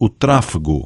O tráfego.